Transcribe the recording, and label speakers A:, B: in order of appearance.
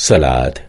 A: સલાદ.